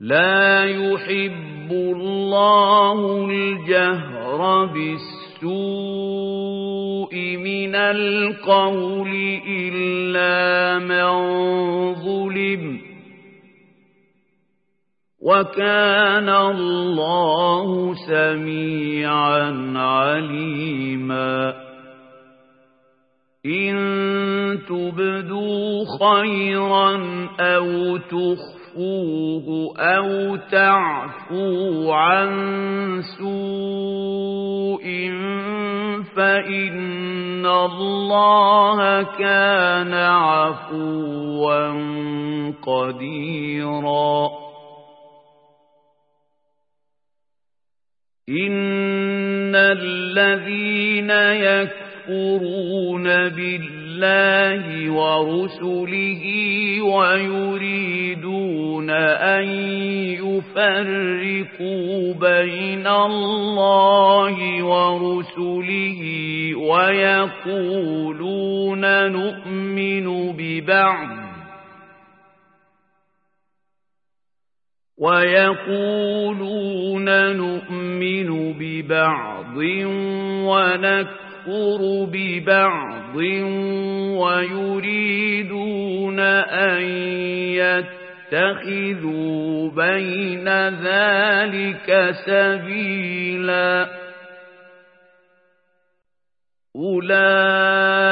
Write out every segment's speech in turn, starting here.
لا يحب الله الجهر بالسوء من القول إلا من ظلم. وكان الله سميعا عليما. إن تبدوا خيرا أو تخفوه أو تعفوا عن سوء فإن الله كان عفوا قديرا إن الذين يكفرون بالله ورسله ويريدون أن يفرقوا بين الله ورسله ويقولون نؤمن ببعض ويقولون نؤمن ببعض ونكفر ببعض ويريدون أن يتخذوا بين ذلك سبيلا أولئك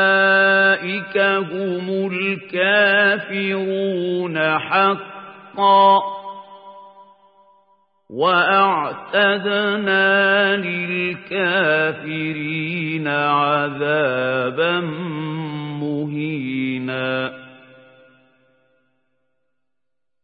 هم الكافرون حقا وأعتدنا للكافرين عذابا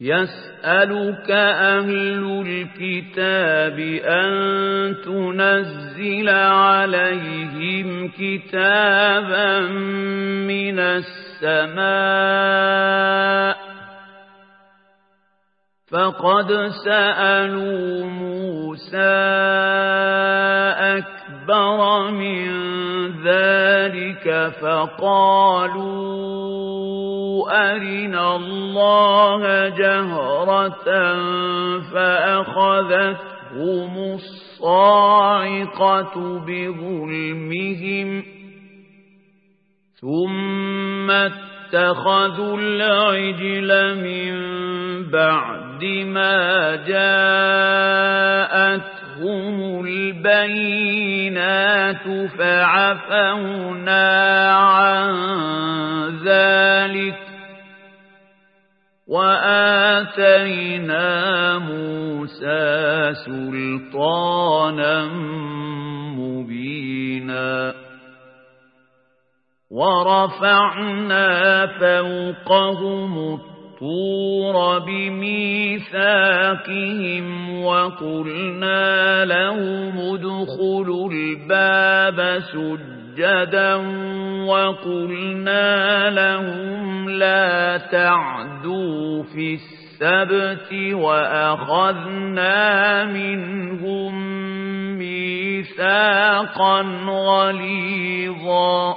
يسألك أهل الكتاب أن تنزل عليهم كتابا من السماء فقد سألوا موسى أكبر من ذلك فقالوا أرنا الله جهرة فأخذتهم الصاعقة بظلمهم ثم اتخذوا العجل من بعد ما جاءتهم البينات فعفونا عن ذلك وآتينا موسى سلطانا مبينا ورفعنا فوقهم الطور بميثاقهم وقلنا لهم ادخلوا الباب سجدا وقلنا لهم لا تعدوا في السبت وأخذنا منهم ميثاقا غليظا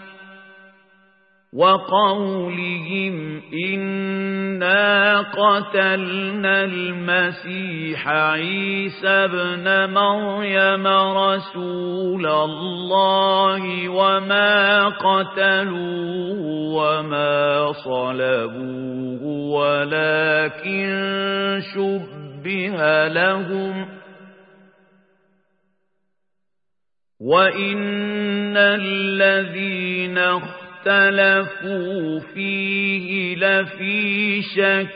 وقولهم إنا قتلنا المسيح عيسى ابن مريم رسول الله وما قتلوه وما صلبوه ولكن شبه لهم وإن الذين اختلفوا فيه لفي شك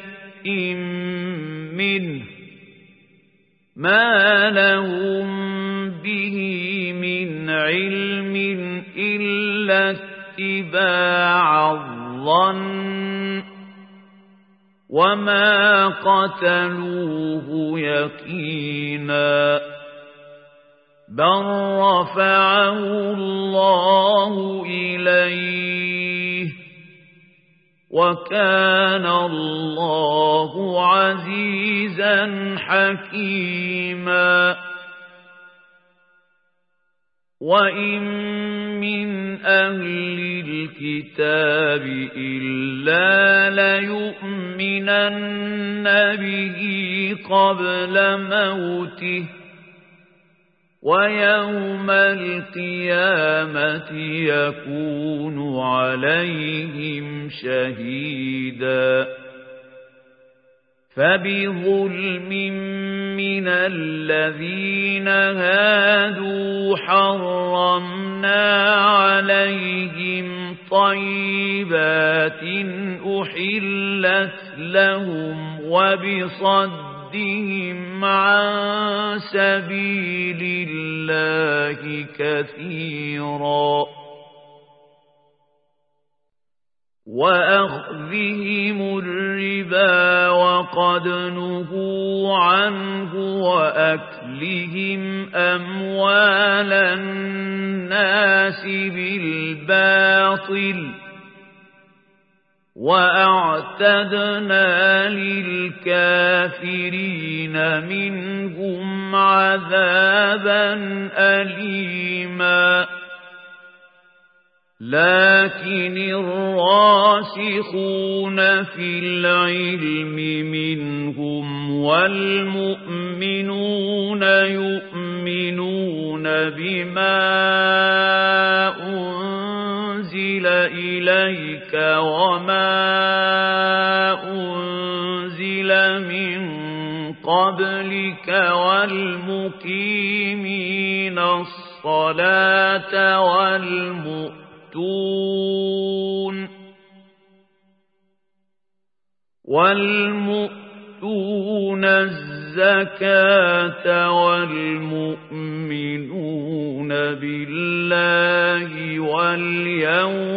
منه ما لهم به من علم إلا اتباع الظن وما قتلوه يقيناً بل رفعه الله إليه وكان الله عزيزا حكيما. وإن من أهل الكتاب إلا ليؤمنن به قبل موته. ويوم القيامة يكون عليهم شهيدا. فبظلم من الذين هادوا حرمنا عليهم طيبات أحلت لهم وبصد صدهم عن سبيل الله كثيرا وأخذهم الربا وقد نهوا عنه وأكلهم أموال الناس بالباطل وأعتدنا للكافرين منهم عذابا أليما لكن الراسخون في العلم منهم والمؤمنون يؤمنون بما إليك وما أنزل من قبلك والمقيمين الصلاة والمؤتون والمؤتون الزكاة والمؤمنون بالله واليوم